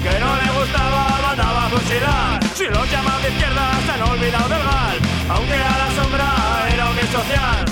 que no le gustaba mandaba a fusilar. Si los llamas de izquierda se han olvidado del gal. Aunque a la sombra era un social.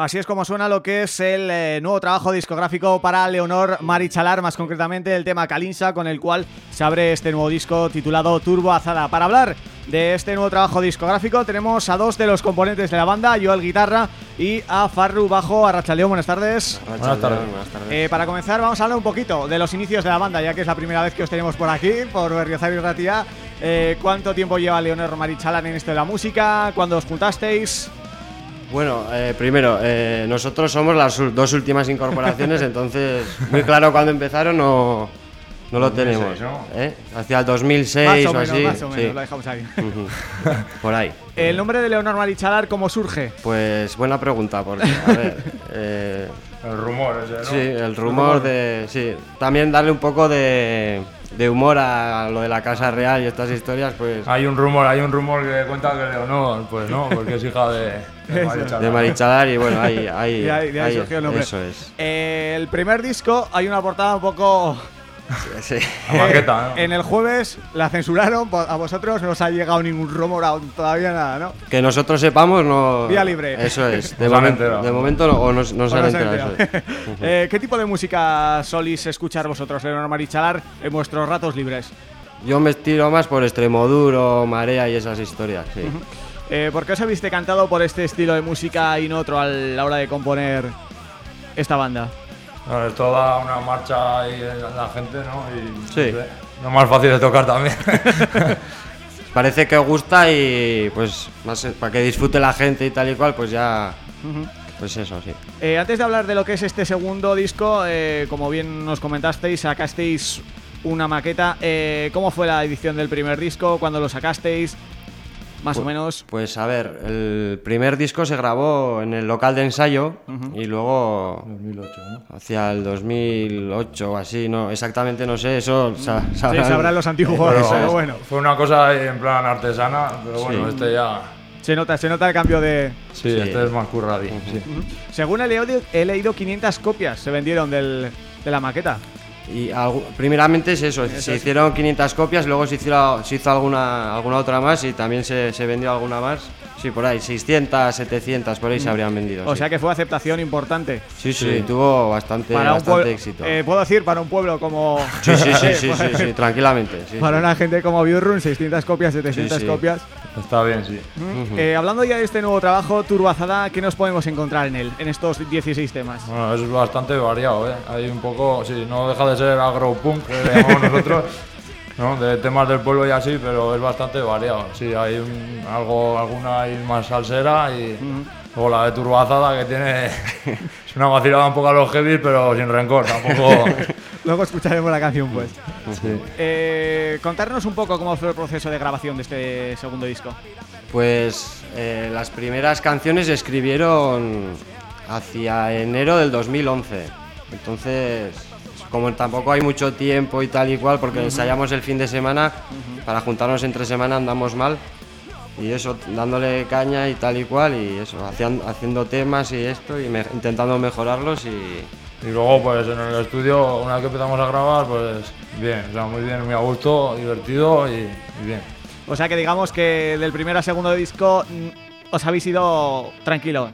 Así es como suena lo que es el eh, nuevo trabajo discográfico para Leonor Marichalar, más concretamente el tema Kalinsa, con el cual se abre este nuevo disco titulado Turbo Azada. Para hablar de este nuevo trabajo discográfico tenemos a dos de los componentes de la banda, Joel Guitarra y a Farru Bajo. Arrachaleo, buenas tardes. Buenas tardes. Eh, para comenzar vamos a hablar un poquito de los inicios de la banda, ya que es la primera vez que os tenemos por aquí, por Berriozar y Ratia. Eh, ¿Cuánto tiempo lleva Leonor Marichalar en esto de la música? ¿Cuándo os juntasteis? Bueno, eh, primero, eh, nosotros somos las dos últimas incorporaciones, entonces muy claro cuándo empezaron no, no lo tenemos. ¿eh? Hacia el 2006 Más o o, menos, así. más o sí. menos, lo dejamos ahí. Por ahí. El nombre de Leonor Marichalar, ¿cómo surge? Pues buena pregunta, porque, a ver, eh, El rumor ese, ¿no? sí, el rumor de... Sí, también darle un poco de, de humor a lo de la Casa Real y estas historias, pues... Hay un rumor, hay un rumor que cuenta que Leonor, pues no, porque es hija de, de Marichalar. De Marichalar y bueno, ahí, ahí, De ahí- de ahí surgió el nombre. Eso es. Eh, el primer disco, hay una portada un poco... Sí. La maqueta, ¿no? En el jueves la censuraron, po- a vosotros no os ha llegado ningún rumor aún todavía nada, ¿no? Que nosotros sepamos, no. Vía libre. Eso es. De, momento, de momento no, o no, no se han enterado. eso enterado. es. Eh, ¿Qué tipo de música solís escuchar vosotros, Leonor Marichalar, en vuestros ratos libres? Yo me estiro más por Extremoduro, Marea y esas historias. Sí. Eh, ¿Por qué os habéis decantado por este estilo de música y no otro a la hora de componer esta banda? Bueno, es toda una marcha ahí en la gente, ¿no? Y Sí. no no más fácil de tocar también. Parece que gusta y pues más para que disfrute la gente y tal y cual, pues ya. Pues eso, sí. Eh, antes de hablar de lo que es este segundo disco, eh, como bien nos comentasteis, sacasteis una maqueta. Eh, ¿Cómo fue la edición del primer disco? ¿Cuándo lo sacasteis? Más o menos. Pues a ver, el primer disco se grabó en el local de ensayo y luego 2008, ¿no? hacia el 2008 o así, no, exactamente no sé, eso sa- Sí, sabrán- sabrán los antiguos, Pero pero bueno. Fue una cosa en plan artesana, pero bueno, Sí. este ya... Se nota, se nota el cambio de... Sí, Sí. este es más curradi. sí. Según he leído, he leído 500 copias se vendieron del, de la maqueta. Y primeramente es eso, se hicieron 500 copias, luego se, hicieron, se hizo alguna, alguna otra más y también se, se vendió alguna más. Sí, por ahí, 600, 700, por ahí se habrían vendido. O sí. sea que fue aceptación importante. sí, sí, tuvo bastante, Para un bastante pueblo, éxito. eh, puedo decir, para un pueblo como... sí, sí, sí, sí, sí, sí, tranquilamente. sí, Para sí. una gente como Biurrun, 600 copias, 700 Sí, sí. copias. Está bien, sí. Eh, hablando ya de este nuevo trabajo, Turbazada, ¿qué nos podemos encontrar en él, en estos 16 temas? Bueno, es bastante variado, ¿eh? Hay un poco, sí, no deja de ser agropunk, que le llamamos nosotros, ¿no? De temas del pueblo y así, pero es bastante variado. Sí, hay un- algo, alguna ahí más salsera y luego la de turbazada que tiene, es una vacilada un poco a los heavy, pero sin rencor, tampoco... Luego escucharemos la canción, pues. Sí. Eh, contarnos un poco cómo fue el proceso de grabación de este segundo disco. Pues eh, las primeras canciones se escribieron hacia enero del 2011. Entonces, como tampoco hay mucho tiempo y tal y cual, porque ensayamos el fin de semana, para juntarnos entre semana andamos mal. Y eso, dándole caña y tal y cual, y eso, haciendo temas y esto, y me- intentando mejorarlos y... Y luego, pues en el estudio, una vez que empezamos a grabar, pues bien, o sea, muy bien, muy a gusto, divertido y, y bien. O sea que digamos que del primero al segundo disco mm, os habéis ido tranquilo.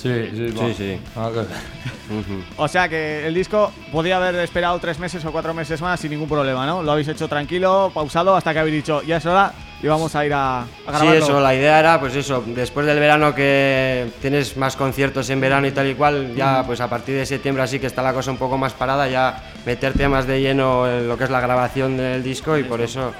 Sí, sí. Sí, sí. Ujú. O sea que el disco podía haber esperado tres meses o cuatro meses más sin ningún problema, ¿no? Lo habéis hecho tranquilo, pausado, hasta que habéis dicho, ya es hora y vamos a ir a, a Sí, grabarlo. eso, la idea era, pues eso, después del verano que tienes más conciertos en verano y tal y cual, ya pues a partir de septiembre así que está la cosa un poco más parada, ya meterte más de lleno en lo que es la grabación del disco y por eso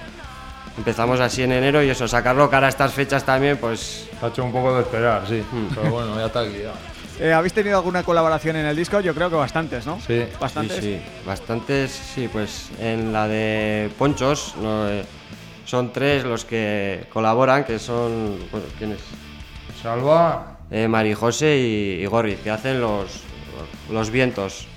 empezamos así en enero y eso, sacarlo cara a estas fechas también, pues ha hecho un poco de esperar, sí. Hmm. Pero bueno, ya está aquí. Ya. Eh, ¿Habéis tenido alguna colaboración en el disco? Yo creo que bastantes, ¿no? Sí. Bastantes. Sí, sí, bastantes, sí, pues en la de Ponchos no, eh, son tres los que colaboran, que son, bueno, ¿quiénes? Salva, Eh, Marijose y, y Gorri, que hacen los, los vientos.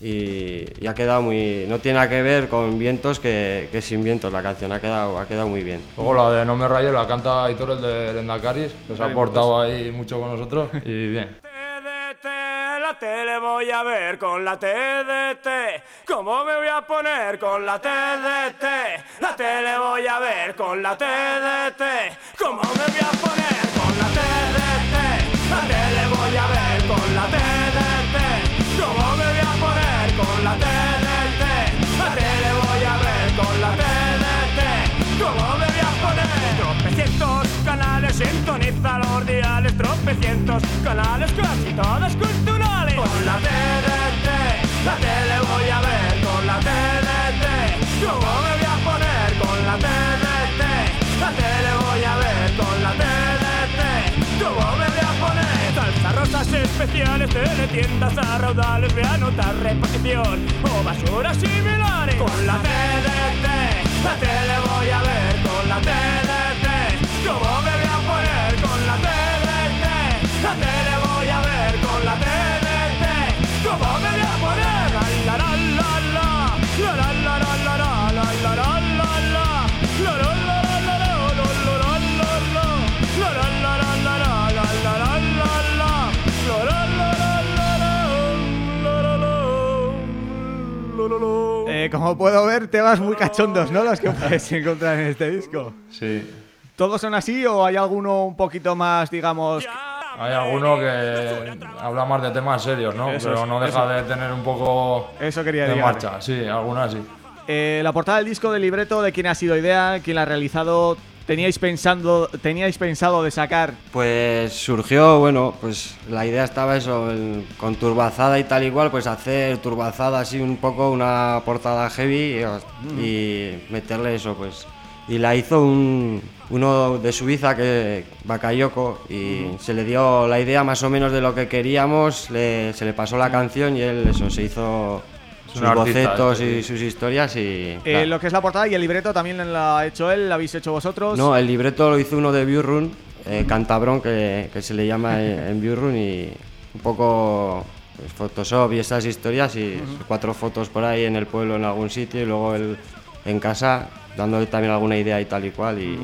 Y, y ha quedado muy... No tiene nada que ver con vientos que, que sin vientos la canción, ha quedado, ha quedado muy bien. luego la de No me rayes la canta Aitor el de Lendacaris, que se ha aportado ahí mucho con nosotros y bien. TDT, la tele voy a ver con la TDT. ¿Cómo me voy a poner con la TDT? La tele voy a ver con la TDT. ¿Cómo me voy a poner tropecientos canales, casi todos culturales. Con la TDT, la tele voy a ver con la TDT. ¿Cómo me voy a poner con la TDT? La tele voy a ver con la TDT. ¿Cómo me voy a poner? Salsa rosas especiales, teletiendas a raudales, voy a anotar repartición o basuras similares. Con la TDT, Como puedo ver, temas muy cachondos, ¿no? Los que puedes encontrar en este disco. Sí. ¿Todos son así o hay alguno un poquito más, digamos... Hay alguno que habla más de temas serios, ¿no? Eso Pero no deja de tener un poco Eso quería de decir. marcha. Sí, algunas sí. Eh, la portada del disco del libreto, ¿de quién ha sido idea? ¿Quién la ha realizado? ¿Teníais pensando, teníais pensado de sacar? Pues surgió, bueno, pues la idea estaba eso, el- con turbazada y tal igual, pues hacer turbazada así un poco una portada heavy y, y meterle eso, pues. Y la hizo un, uno de Suiza, que Bakayoko, y se le dio la idea más o menos de lo que queríamos, le- se le pasó la canción y él eso, se hizo sus bocetos este, y sí. sus historias y... Eh, claro. Lo que es la portada y el libreto también lo ha hecho él, lo habéis hecho vosotros. No, el libreto lo hizo uno de Biurrun, eh, Cantabrón, que, que se le llama en, en Biurrun, y un poco pues, Photoshop y esas historias, y cuatro fotos por ahí en el pueblo en algún sitio, y luego él en casa, dándole también alguna idea y tal y cual. Y,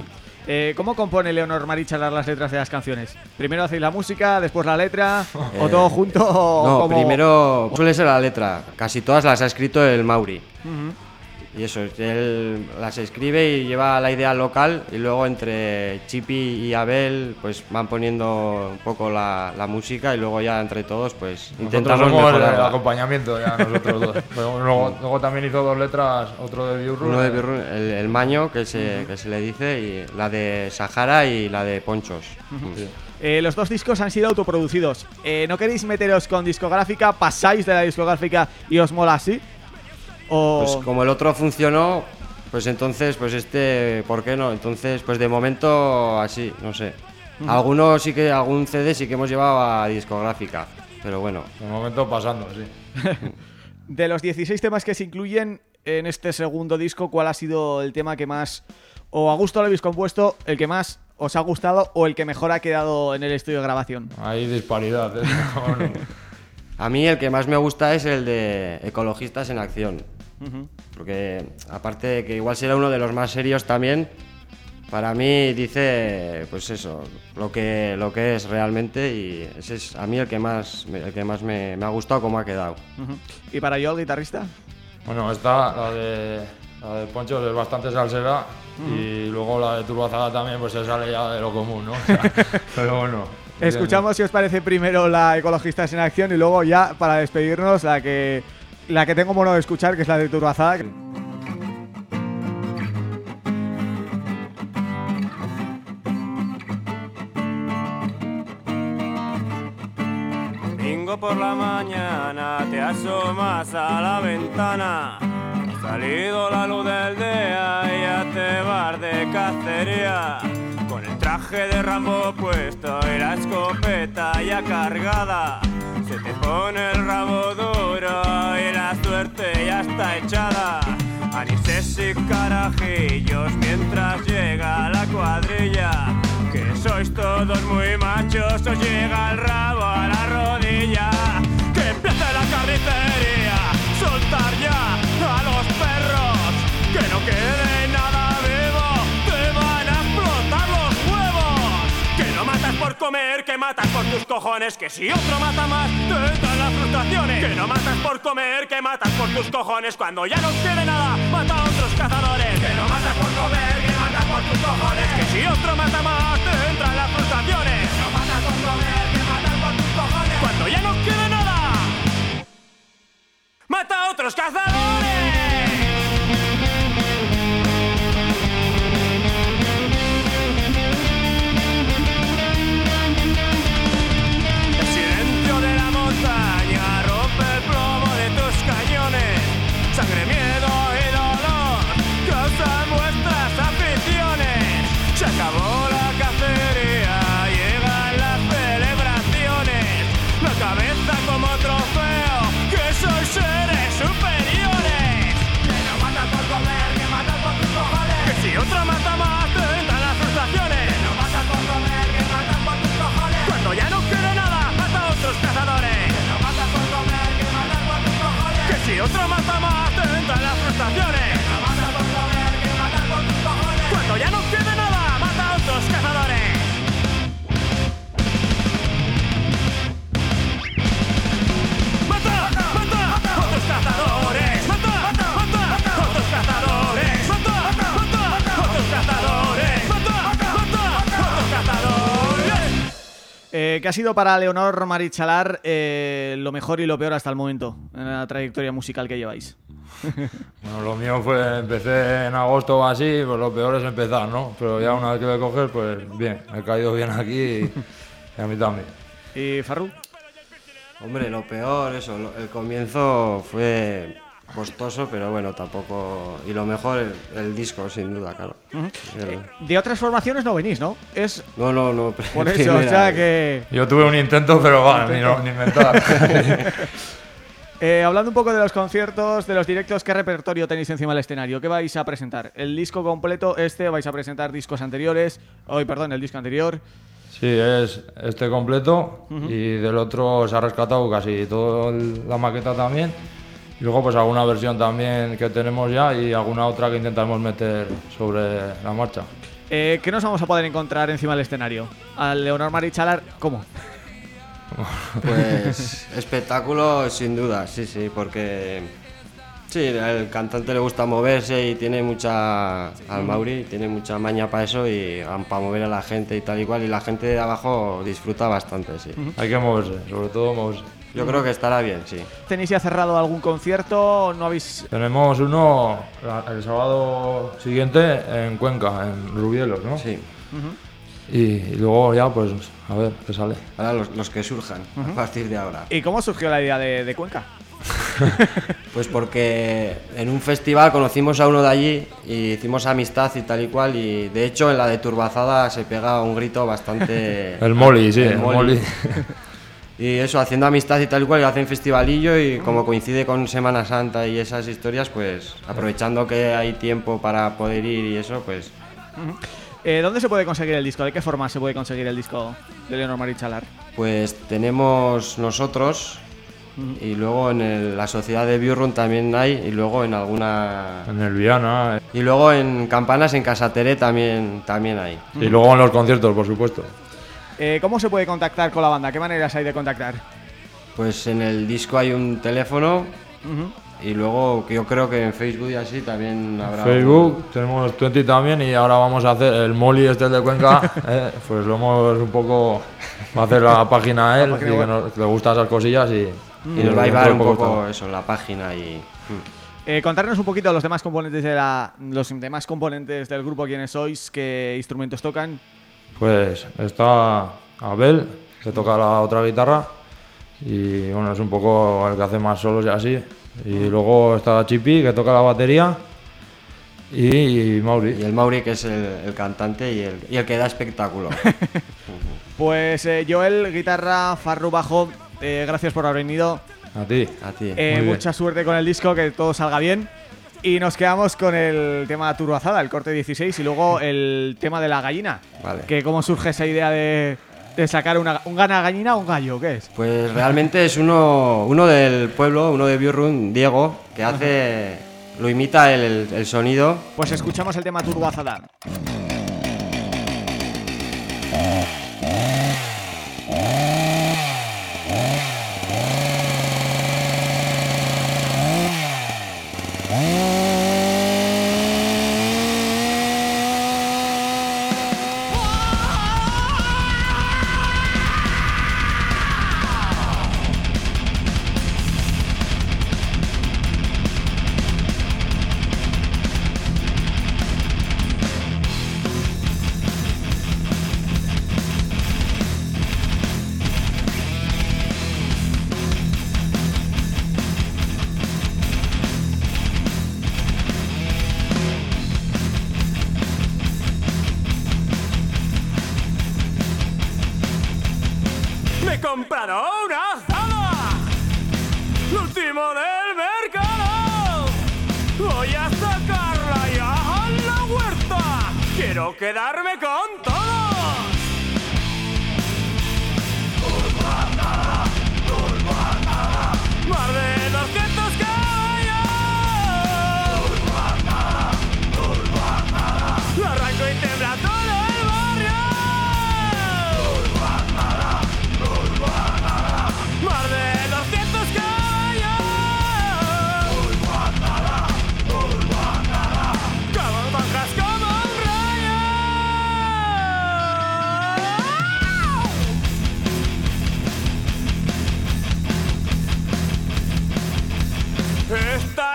Eh, ¿Cómo compone Leonor Marichalar las letras de las canciones? ¿Primero hacéis la música, después la letra? ¿O Eh, todo junto? o no, como- primero suele ser la letra, casi todas las ha escrito el Mauri. Y eso, él las escribe y lleva la idea local y luego entre Chipi y Abel pues van poniendo un poco la, la música y luego ya entre todos pues Nosotros intentamos somos el mejorarla. acompañamiento ya nosotros dos. Pero luego, luego también hizo dos letras, otro de Biurru. Uno de Birrun, el, el Maño que se, que se le dice y la de Sahara y la de Ponchos. Eh, los dos discos han sido autoproducidos. Eh, ¿No queréis meteros con discográfica? ¿Pasáis de la discográfica y os mola así? O... Pues como el otro funcionó, pues entonces pues este, ¿por qué no? Entonces pues de momento así, no sé. Algunos sí que, algún CD sí que hemos llevado a discográfica, pero bueno. De momento pasando, sí. De los 16 temas que se incluyen en este segundo disco, ¿cuál ha sido el tema que más o a gusto lo habéis compuesto, el que más os ha gustado o el que mejor ha quedado en el estudio de grabación? Hay disparidad. ¿eh? A mí el que más me gusta es el de Ecologistas en Acción. Porque aparte de que igual será uno de los más serios también, para mí dice pues eso, lo que, lo que es realmente y ese es a mí el que más, me- el que más me, me ha gustado cómo ha quedado. ¿Y para yo, el guitarrista? Bueno, esta, la de, la de Ponchos es bastante salsera y luego la de Turbazada también pues se sale ya de lo común, ¿no? O sea, pero bueno. Escuchamos si os parece primero la Ecologistas en Acción y luego ya para despedirnos la que la que tengo mono de escuchar, que es la de Turbazada. Domingo por la mañana te asomas a la ventana. Salido la luz del día y ya te vas de cacería. Con el traje de Rambo puesto y la escopeta ya cargada. Se te pone el rabo duro y la suerte ya está echada. Anises y carajillos mientras llega la cuadrilla. Que sois todos muy machos, os llega el rabo a la rodilla. Que empiece la carnicería, soltar ya a los perros. Que no quede por comer, que matas por tus cojones. Que si otro mata más, te entran las frustraciones. Que no matas por comer, que matas por tus cojones. Cuando ya no quede nada, mata a otros cazadores. Que no matas por comer, que matas por tus cojones. Que si otro mata más, te entran las frustraciones. Eh, ¿Qué ha sido para Leonor Marichalar eh, lo mejor y lo peor hasta el momento en la trayectoria musical que lleváis? Bueno, lo mío fue, empecé en agosto o así, pues lo peor es empezar, ¿no? Pero ya una vez que voy a coger, pues bien, he caído bien aquí y, y a mí también. ¿Y Farru? Hombre, lo peor, eso, lo- el comienzo fue costoso, pero bueno, tampoco... Y lo mejor, el, el disco, sin duda, claro. El- De otras formaciones no venís, ¿no? Es No, no, no. por eso, o sea que... Yo tuve un intento, pero va, ni, no- ni inventar. Eh, hablando un poco de los conciertos, de los directos, ¿qué repertorio tenéis encima del escenario? ¿Qué vais a presentar? ¿El disco completo este? ¿Vais a presentar discos anteriores? Hoy, perdón, el disco anterior. Sí, es este completo y del otro se ha rescatado casi toda la maqueta también. Y luego pues alguna versión también que tenemos ya y alguna otra que intentamos meter sobre la marcha. Eh, ¿Qué nos vamos a poder encontrar encima del escenario? ¿A Leonor Marichalar? ¿Cómo? Pues espectáculo sin duda, sí, sí, porque sí, el cantante le gusta moverse y tiene mucha, al Mauri, tiene mucha maña para eso y para mover a la gente y tal y cual, y la gente de abajo disfruta bastante, sí. Hay que moverse, sobre todo moverse. Yo creo que estará bien, sí. ¿Tenéis ya cerrado algún concierto? ¿No habéis...? Tenemos uno el sábado siguiente en Cuenca, en Rubielos, ¿no? Sí. Y, y luego ya pues a ver qué sale. Ahora los, los que surjan a partir de ahora. ¿Y cómo surgió la idea de, de Cuenca? Pues porque en un festival conocimos a uno de allí y hicimos amistad y tal y cual y de hecho en la de Turbazada se pega un grito bastante... El Molly, sí, el Molly. Molly. Y eso, haciendo amistad y tal y cual, y hacen festivalillo y como coincide con Semana Santa y esas historias, pues aprovechando que hay tiempo para poder ir y eso, pues Eh, ¿Dónde se puede conseguir el disco? ¿De qué forma se puede conseguir el disco de Leonor Marichalar? pues tenemos nosotros y luego en el- la sociedad de Biurrun también hay y luego en alguna... En el Viana. eh. Y luego en Campanas, en Casateré también, también hay. Y luego en los conciertos, por supuesto. Eh, ¿Cómo se puede contactar con la banda? ¿Qué maneras hay de contactar? Pues en el disco hay un teléfono y luego que yo creo que en Facebook y así también habrá... Facebook, tenemos 20 también y ahora vamos a hacer el Molly este de Cuenca, eh, pues lo hemos un poco va a hacer la página a él, página y que, nos- le gustan esas cosillas y, Y nos va a llevar un poco poco eso, la página y... mm. Eh, contarnos un poquito los demás componentes de la, los demás componentes del grupo quiénes sois, qué instrumentos tocan. Pues está Abel, que toca la otra guitarra y bueno, es un poco el que hace más solos y así. Y luego está Chipi, que toca la batería Y, Mauri. Y el Mauri, que es el, el cantante y el, y el, que da espectáculo. pues eh, Joel, guitarra, Farru, bajo, eh, gracias por haber venido. A ti. A ti. Eh, mucha suerte con el disco, que todo salga bien. Y nos quedamos con el tema Turbazada, el corte 16, y luego el tema de la gallina. Vale. Que cómo surge esa idea de, de sacar una, un gana gallina o un gallo, ¿qué es? Pues realmente es uno, uno del pueblo, uno de Biurrun, Diego, que hace... Lo imita el, el, el sonido. Pues escuchamos el tema Turbazada. Quedarme con todos.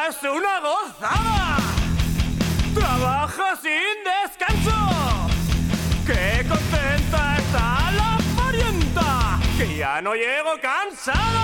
Es una gozada. Trabaja sin descanso. Qué contenta está la parienta. Que ya no llego cansado.